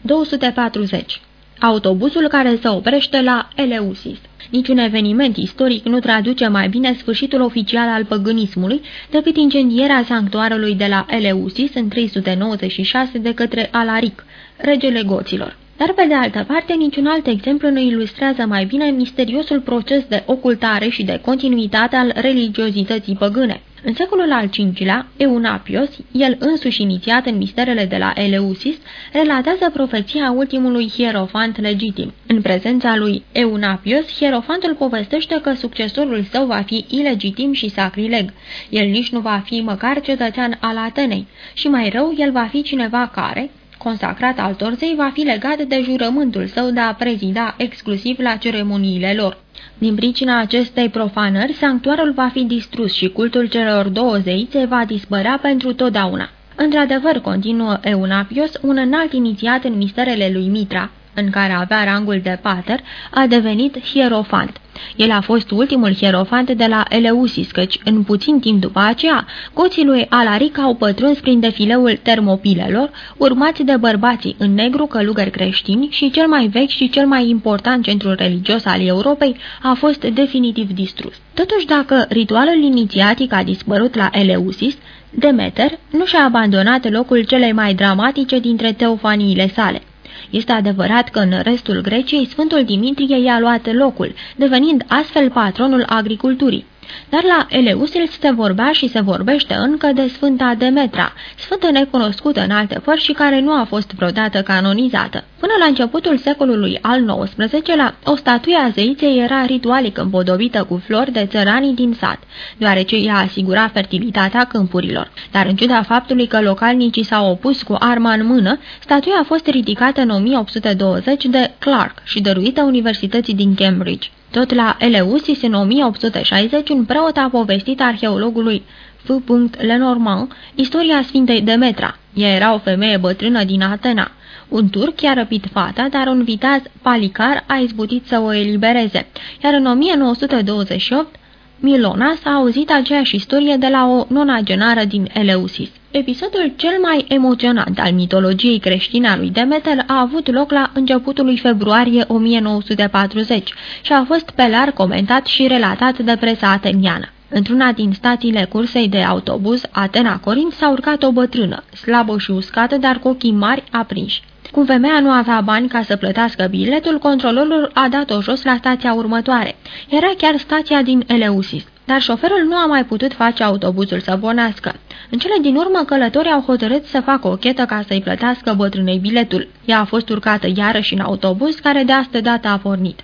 240. Autobuzul care se oprește la Eleusis Niciun eveniment istoric nu traduce mai bine sfârșitul oficial al păgânismului decât incendierea sanctuarului de la Eleusis în 396 de către Alaric, regele goților. Dar, pe de altă parte, niciun alt exemplu nu ilustrează mai bine misteriosul proces de ocultare și de continuitate al religiozității păgâne. În secolul al V-lea, Eunapios, el însuși inițiat în misterele de la Eleusis, relatează profeția ultimului hierofant legitim. În prezența lui Eunapios, hierofantul povestește că succesorul său va fi ilegitim și sacrileg. El nici nu va fi măcar cetățean al Atenei și mai rău, el va fi cineva care, consacrat altor zei, va fi legat de jurământul său de a prezida exclusiv la ceremoniile lor. Din pricina acestei profanări, sanctuarul va fi distrus și cultul celor două zeițe va dispărea pentru totdeauna. Într-adevăr, continuă Eunapios, un înalt inițiat în misterele lui Mitra, în care avea rangul de pater, a devenit hierofant. El a fost ultimul hierofant de la Eleusis, căci în puțin timp după aceea, goții lui Alaric au pătruns prin defileul termopilelor, urmați de bărbații în negru călugări creștini și cel mai vechi și cel mai important centru religios al Europei a fost definitiv distrus. Totuși, dacă ritualul inițiatic a dispărut la Eleusis, Demeter nu și-a abandonat locul cele mai dramatice dintre teofaniile sale. Este adevărat că în restul Greciei Sfântul Dimitrie i-a luat locul, devenind astfel patronul agriculturii. Dar la Eleusil se vorbea și se vorbește încă de Sfânta Demetra, sfântă necunoscută în alte părți și care nu a fost vreodată canonizată. Până la începutul secolului al XIX-lea, o statuie a zeiței era ritualic împodobită cu flori de țăranii din sat, deoarece ea asigura fertilitatea câmpurilor. Dar în ciuda faptului că localnicii s-au opus cu arma în mână, statuia a fost ridicată în 1820 de Clark și dăruită Universității din Cambridge. Tot la Eleusis, în 1860, un preot a povestit arheologului F. Lenormand istoria Sfintei Demetra. Ea era o femeie bătrână din Atena. Un turc i-a răpit fata, dar un viteaz palicar a izbutit să o elibereze, iar în 1928 Milona s-a auzit aceeași istorie de la o nonagenară din Eleusis. Episodul cel mai emoționant al mitologiei creștine a lui Demeter a avut loc la începutul lui februarie 1940 și a fost pe larg comentat și relatat de presa ateniană. Într-una din stațiile cursei de autobuz Atena-Corint s-a urcat o bătrână, slabă și uscată, dar cu ochii mari aprinși. Cum femeia nu avea bani ca să plătească biletul, controlorul a dat-o jos la stația următoare. Era chiar stația din Eleusis, dar șoferul nu a mai putut face autobuzul să bonească. În cele din urmă, călătorii au hotărât să facă o chetă ca să-i plătească bătrânei biletul. Ea a fost urcată iarăși în autobuz, care de astă dată a pornit.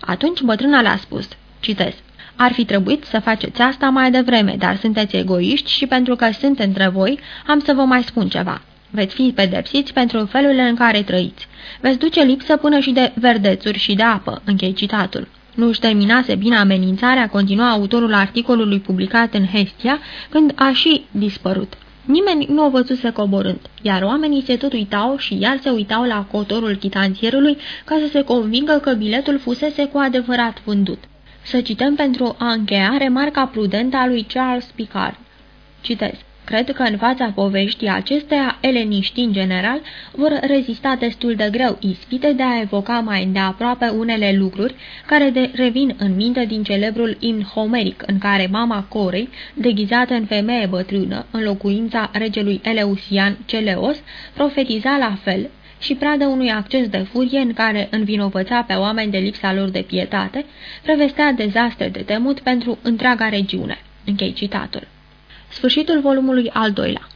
Atunci bătrâna le-a spus, citez, ar fi trebuit să faceți asta mai devreme, dar sunteți egoiști și pentru că sunt între voi, am să vă mai spun ceva. Veți fi pedepsiți pentru felul în care trăiți. Veți duce lipsă până și de verdețuri și de apă, închei citatul. Nu își terminase bine amenințarea, continua autorul articolului publicat în Hestia, când a și dispărut. Nimeni nu o văzuse coborând, iar oamenii se tot uitau și iar se uitau la cotorul chitanțierului ca să se convingă că biletul fusese cu adevărat vândut. Să cităm pentru a încheia remarca prudentă a lui Charles Picard. Citez. Cred că în fața poveștii acesteia, eleniștii în general vor rezista destul de greu ispite de a evoca mai îndeaproape unele lucruri care de revin în minte din celebrul imn homeric, în care mama Corei, deghizată în femeie bătrână, în locuința regelui Eleusian Celeos, profetiza la fel, și pradă unui acces de furie în care învinovăța pe oameni de lipsa lor de pietate, prevestea dezastre de temut pentru întreaga regiune. Închei citatul. Sfârșitul volumului al doilea